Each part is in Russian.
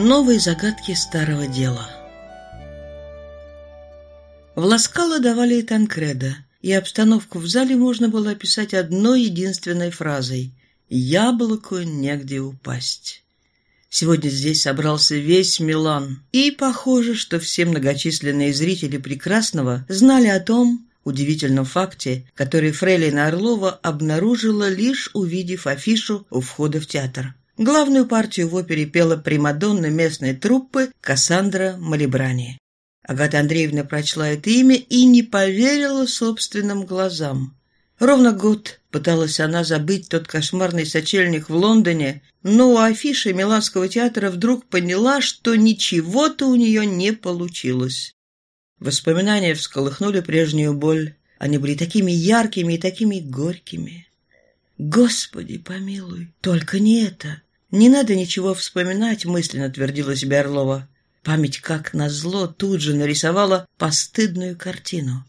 Новые загадки старого дела В Ласкало давали Танкреда, и обстановку в зале можно было описать одной единственной фразой «Яблоку негде упасть». Сегодня здесь собрался весь Милан, и похоже, что все многочисленные зрители «Прекрасного» знали о том, удивительном факте, который Фрейлина Орлова обнаружила, лишь увидев афишу у входа в театр. Главную партию в опере пела примадонна местной труппы Кассандра Малибрани. Агата Андреевна прочла это имя и не поверила собственным глазам. Ровно год пыталась она забыть тот кошмарный сочельник в Лондоне, но у афиши Миланского театра вдруг поняла, что ничего-то у нее не получилось. Воспоминания всколыхнули прежнюю боль. Они были такими яркими и такими горькими. «Господи, помилуй, только не это! Не надо ничего вспоминать», — мысленно твердила себе Орлова. Память, как назло, тут же нарисовала постыдную картину.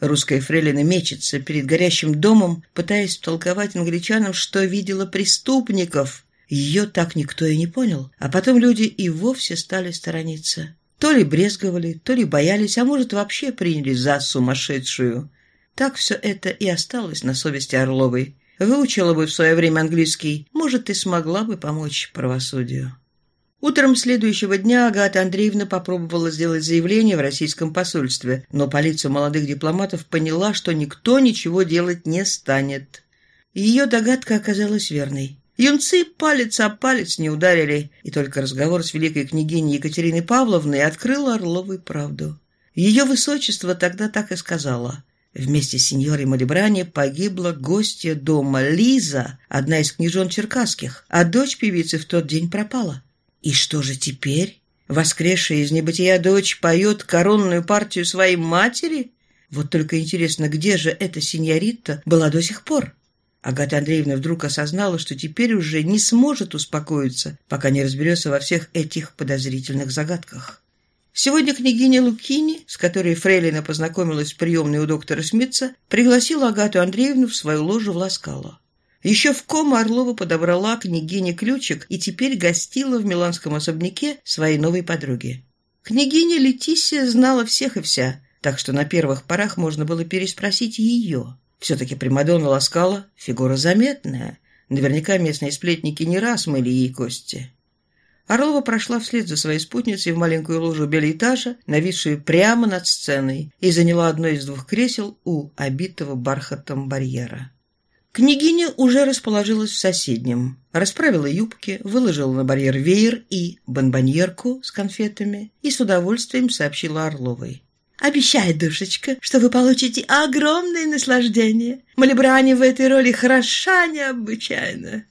Русская фрейлина мечется перед горящим домом, пытаясь втолковать англичанам, что видела преступников. Ее так никто и не понял, а потом люди и вовсе стали сторониться. То ли брезговали, то ли боялись, а может, вообще приняли за сумасшедшую. Так все это и осталось на совести Орловой. Выучила бы в свое время английский, может, и смогла бы помочь правосудию. Утром следующего дня Агата Андреевна попробовала сделать заявление в российском посольстве, но полиция молодых дипломатов поняла, что никто ничего делать не станет. Ее догадка оказалась верной. Юнцы палец о палец не ударили, и только разговор с великой княгиней Екатериной Павловной открыл Орловой правду. Ее высочество тогда так и сказала. Вместе с сеньорой Малибрани погибла гостья дома Лиза, одна из княжон черкасских, а дочь певицы в тот день пропала. И что же теперь? Воскресшая из небытия дочь поет коронную партию своей матери? Вот только интересно, где же эта сеньорита была до сих пор? Агата Андреевна вдруг осознала, что теперь уже не сможет успокоиться, пока не разберется во всех этих подозрительных загадках. Сегодня княгиня Лукини, с которой Фрейлина познакомилась в приемной у доктора Смитца, пригласила Агату Андреевну в свою ложу в Ласкало. Еще в ком Орлова подобрала княгине ключик и теперь гостила в миланском особняке своей новой подруги. Княгиня Летисия знала всех и вся, так что на первых порах можно было переспросить ее. Все-таки Примадонна Ласкала — фигура заметная. Наверняка местные сплетники не раз мыли ей кости. Орлова прошла вслед за своей спутницей в маленькую ложу белоэтажа, нависшую прямо над сценой, и заняла одно из двух кресел у обитого бархатом барьера. Княгиня уже расположилась в соседнем, расправила юбки, выложила на барьер веер и бонбоньерку с конфетами и с удовольствием сообщила Орловой. Обещаю, душечка, что вы получите огромное наслаждение. Малибрани в этой роли хороша необычайно.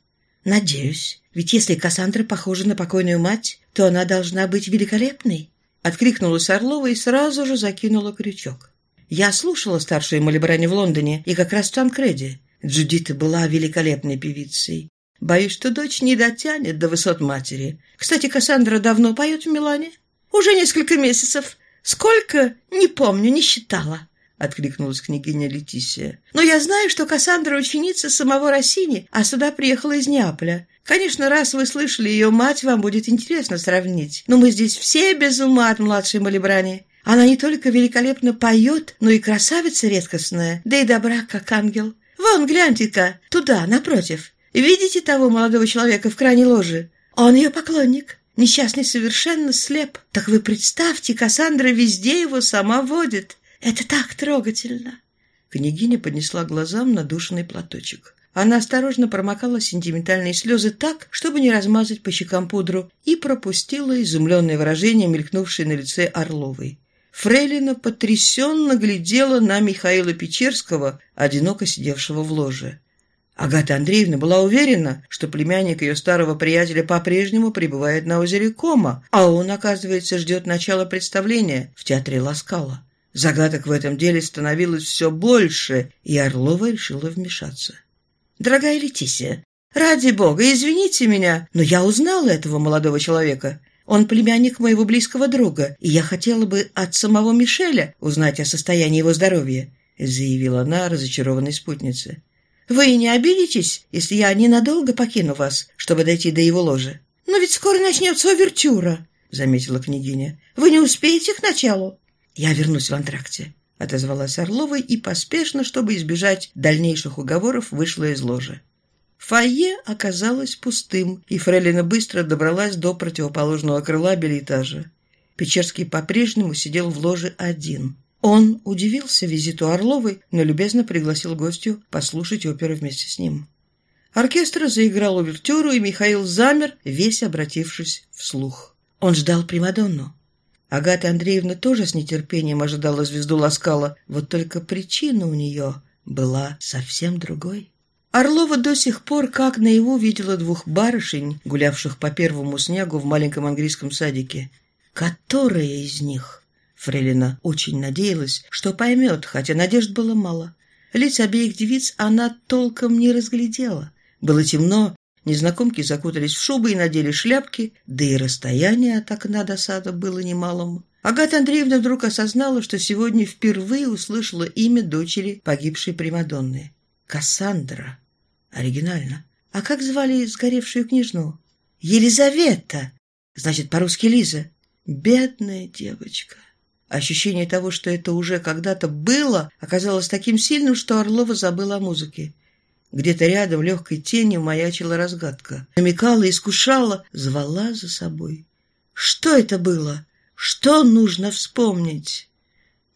Надеюсь, ведь если Кассандра похожа на покойную мать, то она должна быть великолепной. Откликнулась Орлова и сразу же закинула крючок. Я слушала старшую Малибрани в Лондоне и как раз в Танкреде. Джудита была великолепной певицей. Боюсь, что дочь не дотянет до высот матери. Кстати, Кассандра давно поет в Милане? Уже несколько месяцев. «Сколько? Не помню, не считала», — откликнулась княгиня Летисия. «Но я знаю, что Кассандра ученица самого Россини, а сюда приехала из Неаполя. Конечно, раз вы слышали ее мать, вам будет интересно сравнить. Но мы здесь все без ума от младшей Малибрани. Она не только великолепно поет, но и красавица редкостная, да и добра, как ангел. Вон, гляньте-ка, туда, напротив. Видите того молодого человека в крайней ложе? Он ее поклонник. Несчастный совершенно слеп. Так вы представьте, Кассандра везде его сама водит. Это так трогательно. Княгиня поднесла глазам надушенный платочек. Она осторожно промокала сентиментальные слезы так, чтобы не размазать по щекам пудру, и пропустила изумленное выражение, мелькнувшее на лице Орловой. Фрейлина потрясенно глядела на Михаила Печерского, одиноко сидевшего в ложе. Агата Андреевна была уверена, что племянник ее старого приятеля по-прежнему пребывает на озере Кома, а он, оказывается, ждет начала представления в театре Ласкала. Загадок в этом деле становилось все больше, и Орлова решила вмешаться. «Дорогая Летисия, ради бога, извините меня, но я узнала этого молодого человека. Он племянник моего близкого друга, и я хотела бы от самого Мишеля узнать о состоянии его здоровья», заявила она разочарованной спутнице. Вы не обидитесь, если я ненадолго покину вас, чтобы дойти до его ложи? «Но ведь скоро начнется овертюра», — заметила княгиня. «Вы не успеете к началу?» «Я вернусь в антракте», — отозвалась Орлова и поспешно, чтобы избежать дальнейших уговоров, вышла из ложи. Фойе оказалось пустым, и Фрейлина быстро добралась до противоположного крыла билетажа. Печерский по-прежнему сидел в ложе один. Он удивился визиту Орловой, но любезно пригласил гостю послушать оперу вместе с ним. Оркестр заиграл увертюру, и Михаил замер, весь обратившись вслух. Он ждал Примадонну. Агата Андреевна тоже с нетерпением ожидала звезду Ласкала, вот только причина у нее была совсем другой. Орлова до сих пор как наяву видела двух барышень, гулявших по первому снегу в маленьком английском садике. Которая из них? Фрелина очень надеялась, что поймет, хотя надежд было мало. Лиц обеих девиц она толком не разглядела. Было темно, незнакомки закутались в шубы и надели шляпки, да и расстояние от окна до сада было немалым. Агата Андреевна вдруг осознала, что сегодня впервые услышала имя дочери погибшей Примадонны. Кассандра. Оригинально. А как звали сгоревшую княжну? Елизавета. Значит, по-русски Лиза. Бедная девочка. Ощущение того, что это уже когда-то было, оказалось таким сильным, что Орлова забыла о музыке. Где-то рядом легкой тенью маячила разгадка. Намекала, искушала, звала за собой. Что это было? Что нужно вспомнить?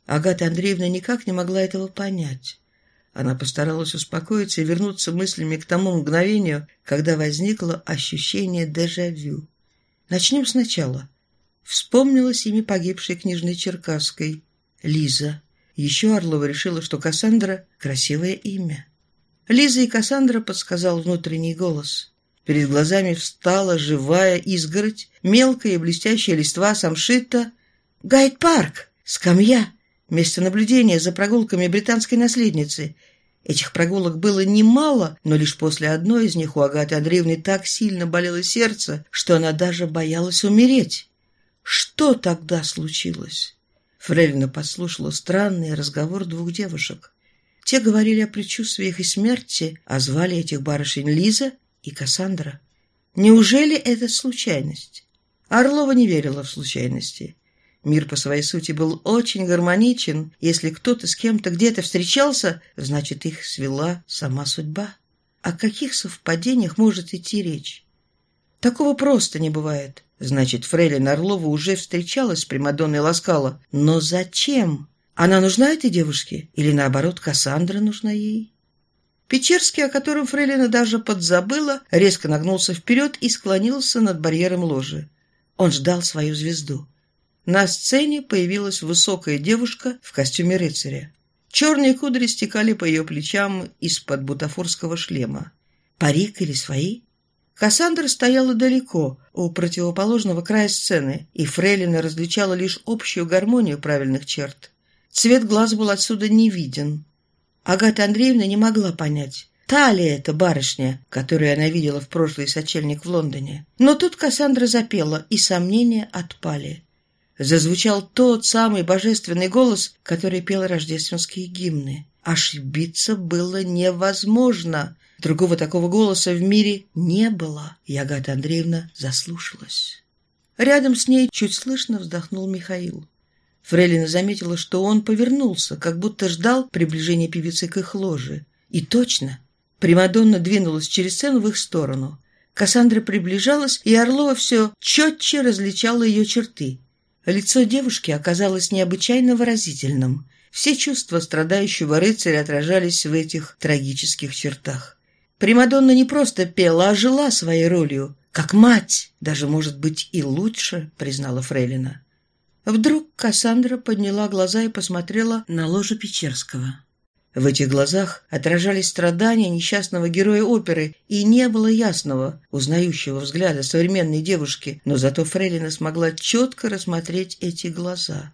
Агата Андреевна никак не могла этого понять. Она постаралась успокоиться и вернуться мыслями к тому мгновению, когда возникло ощущение дежавю. Начнем сначала. Вспомнилось имя погибшей княжны Черкасской. Лиза. Еще Орлова решила, что Кассандра — красивое имя. Лиза и Кассандра подсказал внутренний голос. Перед глазами встала живая изгородь, мелкая и блестящая листва самшита. Гайд-парк! Скамья! Место наблюдения за прогулками британской наследницы. Этих прогулок было немало, но лишь после одной из них у Агаты Андреевны так сильно болело сердце, что она даже боялась умереть. Что тогда случилось? Фрейлина послушала странный разговор двух девушек. Те говорили о предчувствиях и смерти, а звали этих барышень Лиза и Кассандра. Неужели это случайность? Орлова не верила в случайности. Мир по своей сути был очень гармоничен. Если кто-то с кем-то где-то встречался, значит, их свела сама судьба. О каких совпадениях может идти речь? Такого просто не бывает. Значит, Фрейлин Орлова уже встречалась с Примадонной Ласкала. Но зачем? Она нужна этой девушке? Или, наоборот, Кассандра нужна ей? Печерский, о котором Фрейлина даже подзабыла, резко нагнулся вперед и склонился над барьером ложи. Он ждал свою звезду. На сцене появилась высокая девушка в костюме рыцаря. Черные кудри стекали по ее плечам из-под бутафорского шлема. Парик или свои? Кассандра стояла далеко, у противоположного края сцены, и Фрейлина различала лишь общую гармонию правильных черт. Цвет глаз был отсюда не виден. Агата Андреевна не могла понять, та ли это барышня, которую она видела в прошлый сочельник в Лондоне. Но тут Кассандра запела, и сомнения отпали. Зазвучал тот самый божественный голос, который пел рождественские гимны. Ошибиться было невозможно. Другого такого голоса в мире не было, и Агата Андреевна заслушалась. Рядом с ней чуть слышно вздохнул Михаил. Фрейлина заметила, что он повернулся, как будто ждал приближения певицы к их ложе. И точно. Примадонна двинулась через сцену в их сторону. Кассандра приближалась, и Орлова все четче различала ее черты. Лицо девушки оказалось необычайно выразительным. Все чувства страдающего рыцаря отражались в этих трагических чертах. Примадонна не просто пела, а жила своей ролью. Как мать, даже, может быть, и лучше, признала Фрейлина. Вдруг Кассандра подняла глаза и посмотрела на ложе Печерского. В этих глазах отражались страдания несчастного героя оперы, и не было ясного, узнающего взгляда современной девушки, но зато Фрейлина смогла четко рассмотреть эти глаза.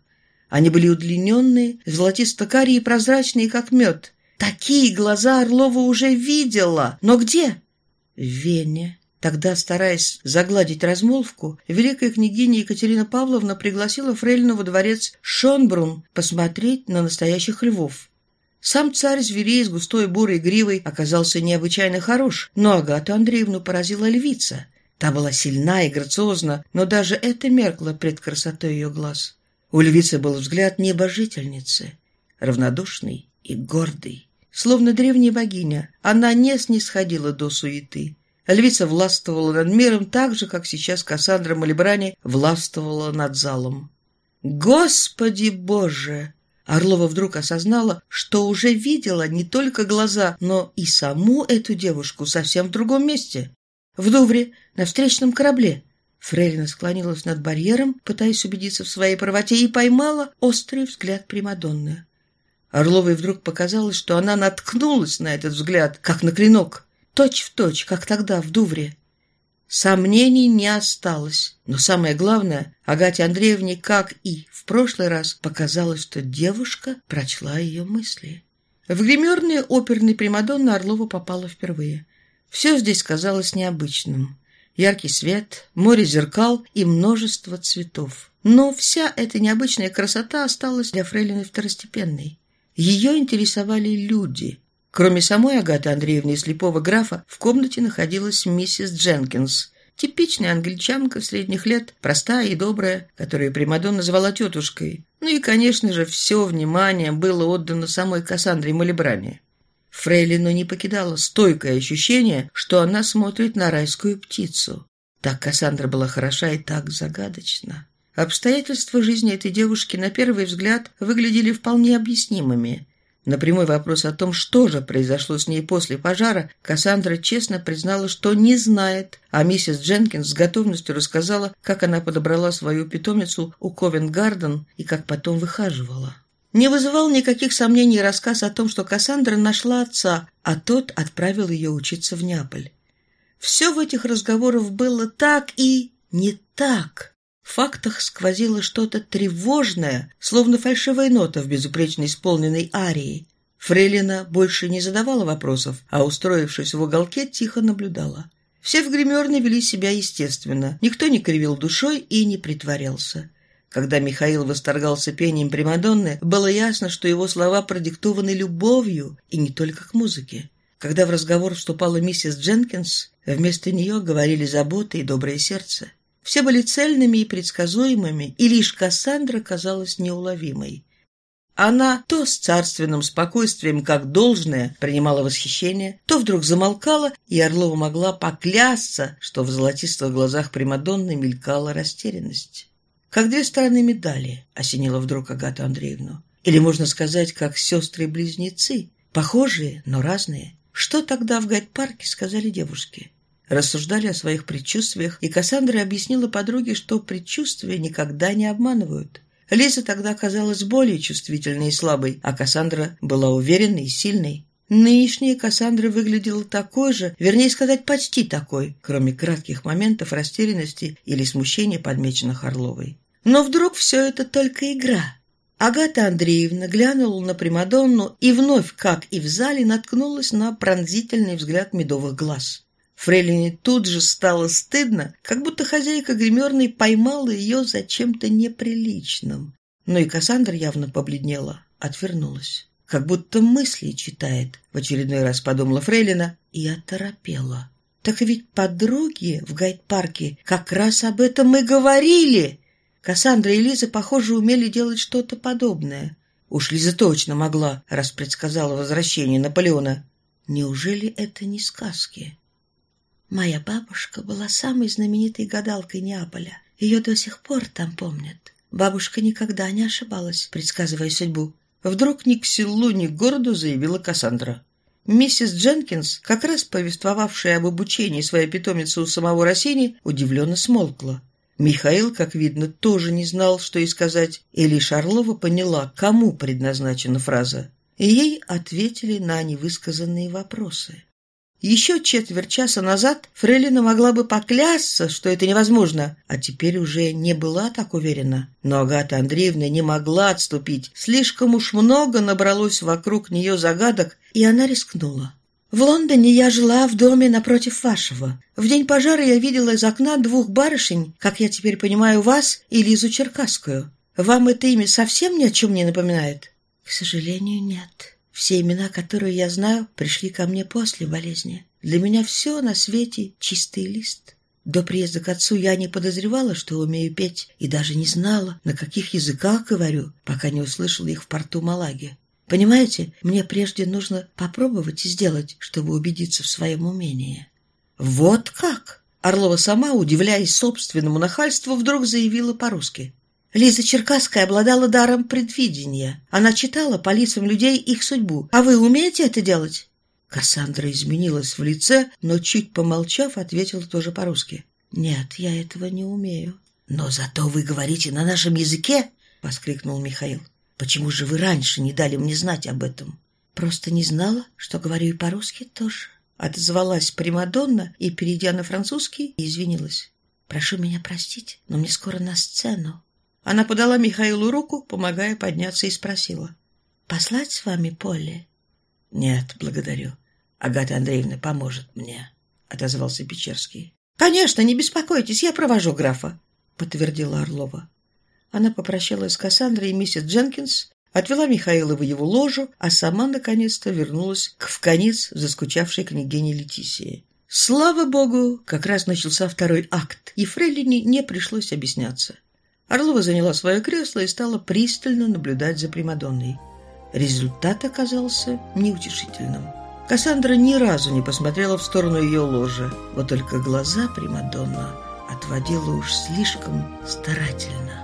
Они были удлиненные, золотисто-карие и прозрачные, как мед. Такие глаза Орлова уже видела. Но где? В Вене. Тогда, стараясь загладить размолвку, великая княгиня Екатерина Павловна пригласила Фрейлину во дворец Шонбрун посмотреть на настоящих львов. Сам царь зверей с густой бурой гривой оказался необычайно хорош, но Агату Андреевну поразила львица. Та была сильна и грациозна, но даже это меркло пред красотой ее глаз. У львицы был взгляд небожительницы, равнодушный и гордый. Словно древняя богиня, она не снисходила до суеты. Львица властвовала над миром так же, как сейчас Кассандра Малибрани властвовала над залом. «Господи Боже!» Орлова вдруг осознала, что уже видела не только глаза, но и саму эту девушку совсем в другом месте. В Дувре, на встречном корабле. Фрейлина склонилась над барьером, пытаясь убедиться в своей правоте, и поймала острый взгляд Примадонны. Орловой вдруг показалось, что она наткнулась на этот взгляд, как на клинок, точь в точь, как тогда в Дувре. Сомнений не осталось. Но самое главное, Агате Андреевне, как и в прошлый раз, показалось, что девушка прочла ее мысли. В гримерные оперной Примадонны Орлова попала впервые. Все здесь казалось необычным. Яркий свет, море зеркал и множество цветов. Но вся эта необычная красота осталась для Фрейлины второстепенной. Ее интересовали люди. Кроме самой Агаты Андреевны и слепого графа, в комнате находилась миссис Дженкинс, типичная англичанка средних лет, простая и добрая, которую Примадонна звала тетушкой. Ну и, конечно же, все внимание было отдано самой Кассандре Малибране. Фрейлину не покидало стойкое ощущение, что она смотрит на райскую птицу. Так Кассандра была хороша и так загадочна. Обстоятельства жизни этой девушки на первый взгляд выглядели вполне объяснимыми. На прямой вопрос о том, что же произошло с ней после пожара, Кассандра честно признала, что не знает, а миссис Дженкинс с готовностью рассказала, как она подобрала свою питомицу у Ковент-Гарден и как потом выхаживала. Не вызывал никаких сомнений рассказ о том, что Кассандра нашла отца, а тот отправил ее учиться в Неаполь. Все в этих разговорах было так и не так. В фактах сквозило что-то тревожное, словно фальшивая нота в безупречно исполненной арии. Фрейлина больше не задавала вопросов, а, устроившись в уголке, тихо наблюдала. Все в гримерной вели себя естественно, никто не кривил душой и не притворялся. Когда Михаил восторгался пением Примадонны, было ясно, что его слова продиктованы любовью, и не только к музыке. Когда в разговор вступала миссис Дженкинс, вместо нее говорили забота и доброе сердце. Все были цельными и предсказуемыми, и лишь Кассандра казалась неуловимой. Она то с царственным спокойствием, как должное, принимала восхищение, то вдруг замолкала, и Орлова могла поклясться, что в золотистых глазах Примадонны мелькала растерянность. Как две стороны медали осенила вдруг Агату Андреевну. Или, можно сказать, как сестры-близнецы, похожие, но разные. Что тогда в гайд-парке сказали девушки? Рассуждали о своих предчувствиях, и Кассандра объяснила подруге, что предчувствия никогда не обманывают. Лиза тогда казалась более чувствительной и слабой, а Кассандра была уверенной и сильной. Нынешняя Кассандра выглядела такой же, вернее сказать, почти такой, кроме кратких моментов растерянности или смущения, подмеченных Орловой. Но вдруг все это только игра. Агата Андреевна глянула на Примадонну и вновь, как и в зале, наткнулась на пронзительный взгляд медовых глаз. Фрейлине тут же стало стыдно, как будто хозяйка гримерной поймала ее за чем-то неприличным. Но и Кассандра явно побледнела, отвернулась. Как будто мысли читает, в очередной раз подумала Фрейлина и оторопела. Так ведь подруги в гайд-парке как раз об этом и говорили. Кассандра и Лиза, похоже, умели делать что-то подобное. Уж Лиза точно могла, раз предсказала возвращение Наполеона. Неужели это не сказки? Моя бабушка была самой знаменитой гадалкой Неаполя. Ее до сих пор там помнят. Бабушка никогда не ошибалась, предсказывая судьбу. Вдруг ни к селу, ни к городу заявила Кассандра. Миссис Дженкинс, как раз повествовавшая об обучении своей питомицы у самого Россини, удивленно смолкла. Михаил, как видно, тоже не знал, что и сказать, и лишь Орлова поняла, кому предназначена фраза. И ей ответили на невысказанные вопросы. Еще четверть часа назад Фрейлина могла бы поклясться, что это невозможно, а теперь уже не была так уверена. Но Агата Андреевна не могла отступить. Слишком уж много набралось вокруг нее загадок, и она рискнула. В Лондоне я жила в доме напротив вашего. В день пожара я видела из окна двух барышень, как я теперь понимаю, вас и Лизу Черкасскую. Вам это имя совсем ни о чем не напоминает? К сожалению, нет. Все имена, которые я знаю, пришли ко мне после болезни. Для меня все на свете чистый лист. До приезда к отцу я не подозревала, что умею петь, и даже не знала, на каких языках говорю, пока не услышала их в порту Малаги. Понимаете, мне прежде нужно попробовать и сделать, чтобы убедиться в своем умении. Вот как? Орлова сама, удивляясь собственному нахальству, вдруг заявила по-русски. Лиза Черкасская обладала даром предвидения. Она читала по лицам людей их судьбу. А вы умеете это делать? Кассандра изменилась в лице, но, чуть помолчав, ответила тоже по-русски. «Нет, я этого не умею». «Но зато вы говорите на нашем языке!» — воскликнул Михаил. «Почему же вы раньше не дали мне знать об этом?» «Просто не знала, что говорю и по-русски тоже». Отозвалась Примадонна и, перейдя на французский, извинилась. «Прошу меня простить, но мне скоро на сцену». Она подала Михаилу руку, помогая подняться, и спросила. «Послать с вами Полли?» «Нет, благодарю. Агата Андреевна поможет мне», — отозвался Печерский. «Конечно, не беспокойтесь, я провожу графа», — подтвердила Орлова. Она попрощалась с Кассандрой и миссис Дженкинс, отвела Михаила в его ложу, а сама наконец-то вернулась к вконец заскучавшей княгине Летисии. Слава богу, как раз начался второй акт, и Фрейлине не пришлось объясняться. Орлова заняла свое кресло и стала пристально наблюдать за Примадонной. Результат оказался неутешительным. Кассандра ни разу не посмотрела в сторону ее ложа, вот только глаза Примадонна отводила уж слишком старательно.